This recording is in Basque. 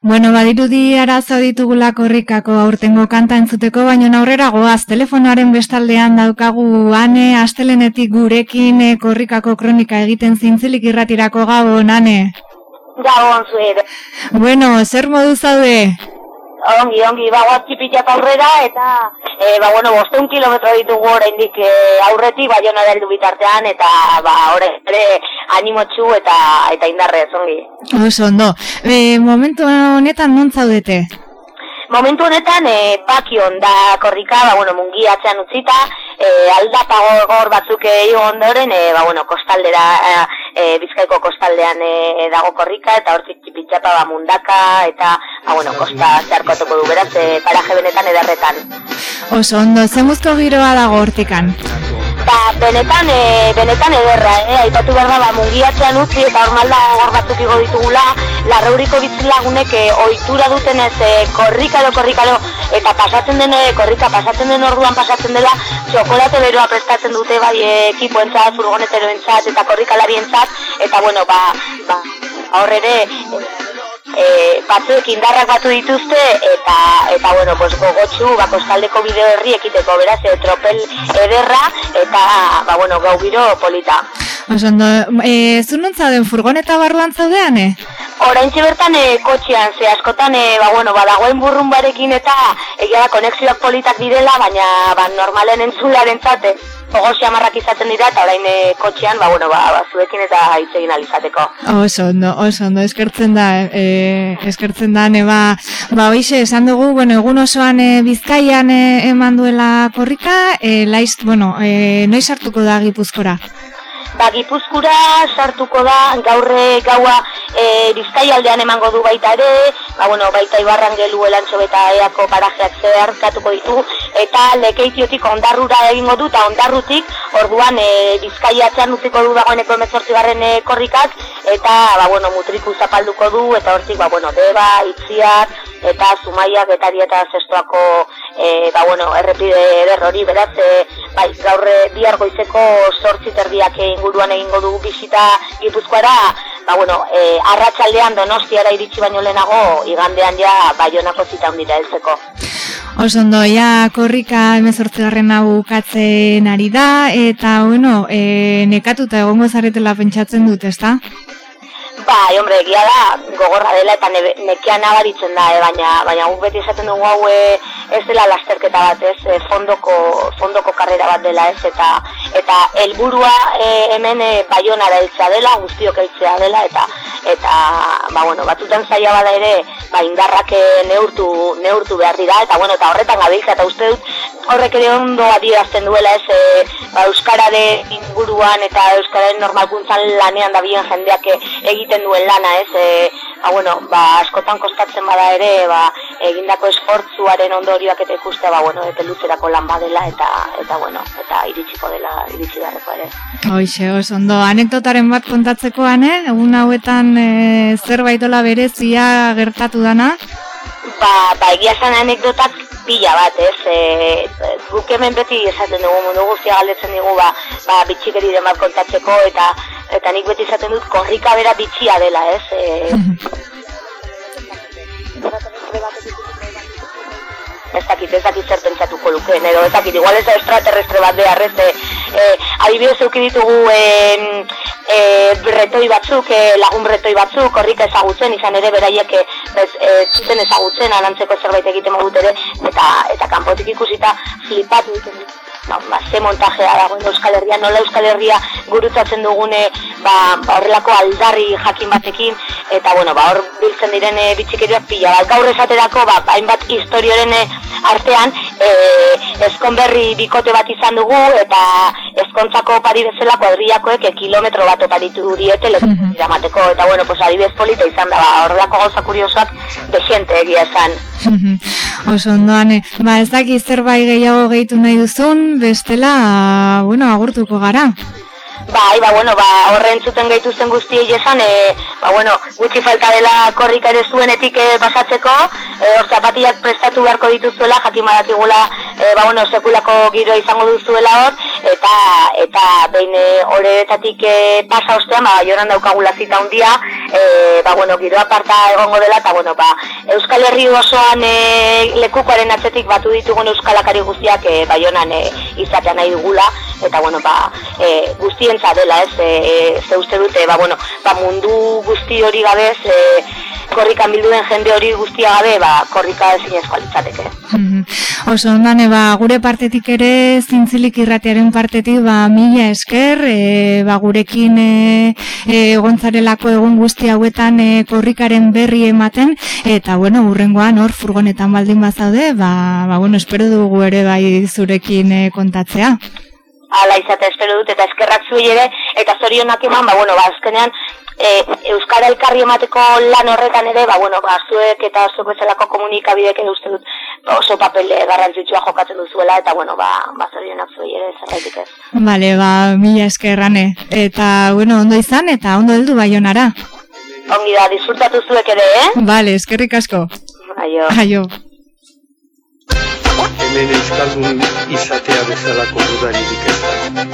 Bueno, badirudi arazo ditugula korrikako aurtengo kanta entzuteko, baina aurrera goaz, telefonoaren bestaldean daukagu ane, astelenetik gurekin eh, korrikako kronika egiten zintzilik irratirako gabon, ane. Gabon zuer. Bueno, zer modu zaude? Ongi, ongi, ba, guatxipitza aurrera, eta, e, ba, bueno, bosteun kilometro ditugu oraindik e, aurretik, ba, jona deldu bitartean, eta, ba, horre, ere, animotxu eta, eta indarrez, ongi. Oso, ondo. E, momentu honetan non zaudete? Momentu honetan, e, pakion da korrika, ba, bueno, mungi atzean utzita, e, aldapa gor batzuk ego ondoren, e, ba, bueno, kostaldera, e, bizkaiko kostaldean e, dago korrika, eta hortzik txipitxapa ba mundaka, eta, ba, bueno, kosta zeharkotuko du, beraz, e, paraje benetan edarretan. Oso, ondo, zemuzko giroa dago hortikan? Ba, benetan, e, benetan ederra, eh? aipatu behar da, ba, mungiatzean utzi eta hormalda gor batzuk igo ditugula, larreuriko bitzilagunek e, oitura duten ez e, korrikalo, korrikalo, eta pasatzen den, korrika pasatzen den orduan pasatzen dela, txokolate beroa prestatzen dute bai ekipo entzat, furgonetero entzat, eta korrikalari entzat, eta bueno, ba, ba, horre ere, e, batzuek indarrak batu dituzte eta eta bueno, pues gogotsu ba kostaldeko bideo herri ekiteko, beraz, e, tropel ederra eta ba bueno, gau biro polita. Oso ondo, eh zununtza den furgoneta barruan zaudean, eh? Oraintxe bertan e, kotxean, ze askotan, e, ba, bueno, badagoen burrun barekin eta egia da konexioak politak direla, baina ba, normalen entzularen zate, ogosi amarrak izaten dira, eta orain e, kotxean, ba, bueno, ba, ba, zuekin eta hitzegin alizateko. Oso ondo, oso ondo, eskertzen da, e, eskertzen da, ne, ba, ba, oixe, esan dugu, bueno, egun osoan e, bizkaian e, eman duela korrika, e, laizt, bueno, e, noiz hartuko da gipuzkora? Ba, Gipuzkura sartuko da gaurre gaua e, Bizkaialdean emango du baita ere, ba, bueno, baita Ibarran gelu elantxo eta eako parajeak zeharkatuko ditu, eta lekeitiotik ondarrura egingo du, eta ondarrutik orduan e, Bizkaiatzean utziko du dagoeneko emezortzi barren e, korrikak, eta ba, bueno, mutriku zapalduko du, eta hortik, ba, bueno, deba, itziak, eta zumaiak, eta dieta zestoako e, ba, bueno, errepide eder hori, beraz, e, bai, gaur e, bihar goizeko sortzi terdiak inguruan egingo dugu bisita gipuzkoara, ba, bueno, e, arratsaldean donostiara iritsi baino lehenago, igandean ja, baionako zita hundira heltzeko. Osondo, ja, korrika emezortzegarren hau katzen ari da, eta, bueno, e, nekatuta egongo zaretela pentsatzen dut, ezta? Bai, hombre, egia da, gogorra dela eta ne, nekia nabaritzen da, e, baina, baina guk beti esaten dugu hau e, ez dela lasterketa bat, ez, e, fondoko, fondoko karrera bat dela, ez, eta eta helburua e, hemen e, eltzea dela, guztiok eltzea dela, eta eta, ba, bueno, batutan zaila bada ere, ba, indarrak neurtu, neurtu behar dira, eta, bueno, eta horretan gabiltza, eta uste dut, horrek ere ondo adierazten duela, ez, e, ba, Euskarare inguruan eta Euskararen normalkuntzan lanean da bien jendeak egiten egiten duen lana, ez? E, ba, bueno, ba, askotan kostatzen bada ere, ba, egindako esfortzuaren ondorioak eta ikuste, ba, bueno, eta luzerako lan badela, eta, eta, bueno, eta iritsiko dela, iritsi darreko ere. Hoixe, oso ondo, anekdotaren bat kontatzeko, ane? Egun hauetan e, zerbaitola berezia gertatu dana? Ba, ba, egia zan anekdotak pila bat, ez? E, guk hemen beti esaten dugu, mundu guztia galdetzen dugu, ba, ba bitxikeri den bat kontatzeko, eta eta nik beti esaten dut korrika bera bitxia dela, ez? E, ez dakit, ez dakit zer pentsatuko luke, edo ez dakit, igual ez da extraterrestre bat behar, ez, e, e, adibidez ditugu e, e, retoi batzuk, e, lagun retoi batzuk, korrika ezagutzen, izan ere beraiek e, e, zuten ezagutzen, anantzeko zerbait egiten modut ere, eta, eta kanpotik ikusita flipatu egiten ba, ba, ze montajea dagoen Euskal Herria, nola Euskal Herria gurutzatzen dugune ba, ba, horrelako aldarri jakin batekin, eta bueno, ba, hor biltzen diren e, bitxikerioak pila. Ba, gaur esaterako, ba, hainbat historioren e, artean, e, eskonberri bikote bat izan dugu, eta eskontzako pari bezala kuadriakoek e, kilometro bat oparitu diete leku dramateko, eta bueno, pues, adibez polita izan da, ba, horrelako gauza kuriosoak de egia esan. Oso ondoan, eh, ba ez daki zerbait gehiago gehitu nahi duzun, bestela, bueno, agurtuko gara. Bai, ba, bueno, ba, horren zuten gehitu zen guztiei esan, e, ba, bueno, gutxi falta dela korrika ere zuenetik e, pasatzeko, e, hor zapatiak prestatu beharko dituzuela, jakin badatigula e, ba, bueno, sekulako giro izango duzuela hor, eta eta behin horretatik e, pasa ostean, ba, joran daukagula zita handia, e, ba, bueno, giro aparta egongo dela, eta bueno, ba, Euskal Herri osoan e, lekukoaren atzetik batu ditugun Euskalakari guztiak e, baionan e, izatea nahi dugula, eta bueno, ba, e, guztientza dela, ez, e, ze uste dute, ba, bueno, ba, mundu guzti hori gabez, e, korrikan bilduen jende hori guztia gabe, ba, korrika ezin eskualitzateke. Mm Oso ondan, ba, gure partetik ere, zintzilik irratiaren partetik, ba, mila esker, e, ba, gurekin e, e, gontzarelako egun guzti hauetan e, korrikaren berri ematen, eta, bueno, urrengoan hor furgonetan baldin bazaude, ba, ba, bueno, espero dugu ere bai zurekin e, kontatzea ala izate espero dut eta eskerrak zuei ere eta zorionak eman, ba bueno, ba azkenean e, euskara elkarri emateko lan horretan ere, ba bueno, ba zuek eta zuek bezalako komunikabidek edo uste dut oso papel garrantzitsua jokatzen duzuela eta bueno, ba ba zorionak zuei ere zerraitik ez. Vale, ba mila eskerrane eta bueno, ondo izan eta ondo heldu baionara. Ongi da, disfrutatu zuek ere, eh? Vale, eskerrik asko. Aio. Aio hemen euskaldun izatea bezalako dudaririk ez da.